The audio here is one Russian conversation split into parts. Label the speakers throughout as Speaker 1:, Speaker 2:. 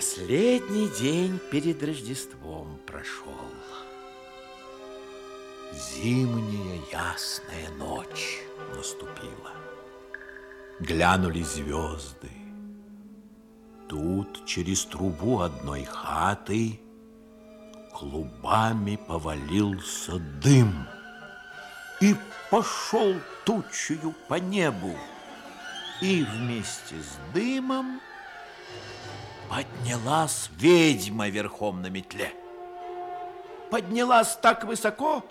Speaker 1: Последний день перед Рождеством прошел. Зимняя ясная ночь наступила. Глянули звезды. Тут через трубу одной хаты клубами повалился дым и пошел тучью по небу. И вместе с дымом поднялась ведьма верхом на метле. Поднялась так высоко,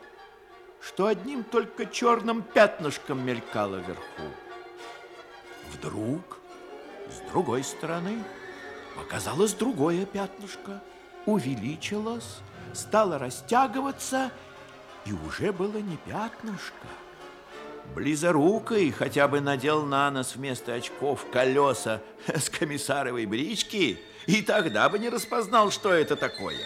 Speaker 1: что одним только черным пятнышком мелькала вверху. Вдруг с другой стороны показалось другое пятнышко, увеличилось, стало растягиваться, и уже было не пятнышко. Близорукой хотя бы надел на нос вместо очков колеса с комиссаровой брички, и тогда бы не распознал, что это такое.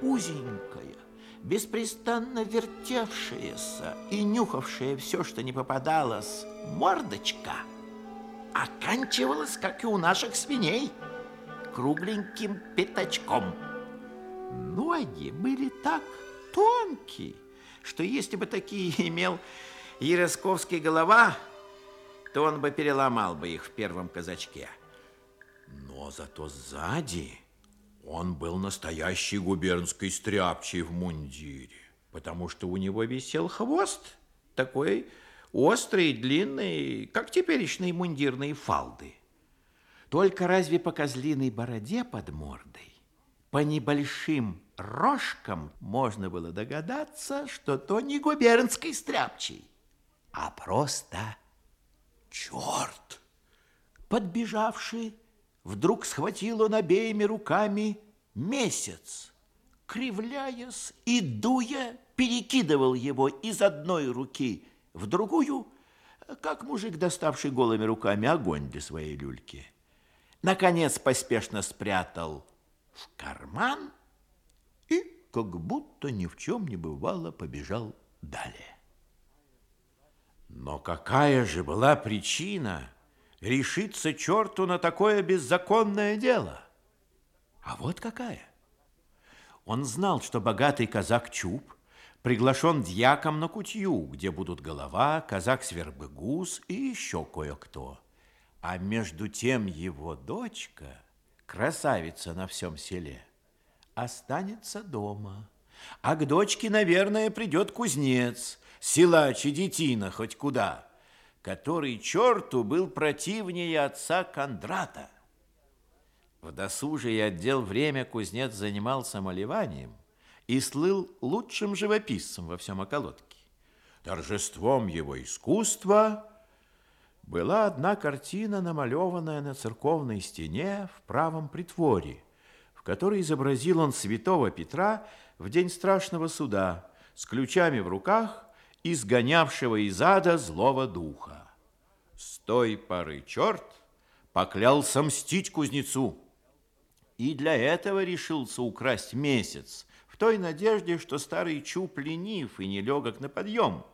Speaker 1: Узенькая, беспрестанно вертевшаяся и нюхавшая все, что не попадалось, мордочка оканчивалась, как и у наших свиней, кругленьким пятачком. Ноги были так тонкие, что если бы такие имел Яросковский голова, то он бы переломал бы их в первом казачке. Но зато сзади он был настоящий губернский стряпчий в мундире, потому что у него висел хвост такой острый, длинный, как теперешние мундирные фалды. Только разве по козлиной бороде под мордой, по небольшим рожкам можно было догадаться, что то не губернский стряпчий, а просто черт. Подбежавший, вдруг схватил он обеими руками месяц, кривляясь и дуя, перекидывал его из одной руки в другую, как мужик, доставший голыми руками огонь для своей люльки. Наконец поспешно спрятал в карман и, как будто ни в чем не бывало, побежал далее. Но какая же была причина решиться черту на такое беззаконное дело? А вот какая. Он знал, что богатый казак Чуб приглашен дьяком на кутью, где будут голова, казак Свербыгус и еще кое-кто. А между тем его дочка, красавица на всем селе, останется дома. А к дочке, наверное, придет кузнец – силач и детина хоть куда, который черту был противнее отца Кондрата. В досужие отдел время кузнец занимался малеванием и слыл лучшим живописцем во всем околотке. Торжеством его искусства была одна картина, намалеванная на церковной стене в правом притворе, в которой изобразил он святого Петра в день страшного суда с ключами в руках изгонявшего из ада злого духа. С той поры черт поклялся мстить кузнецу и для этого решился украсть месяц в той надежде, что старый чуб ленив и нелегок на подъем,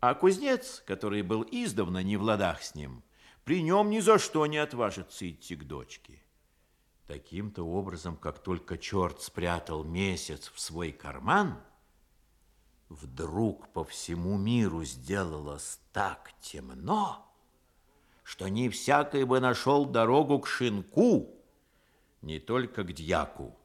Speaker 1: а кузнец, который был издавна не в ладах с ним, при нем ни за что не отважится идти к дочке. Таким-то образом, как только черт спрятал месяц в свой карман – Вдруг по всему миру сделалось так темно, что не всякий бы нашел дорогу к шинку, не только к дьяку,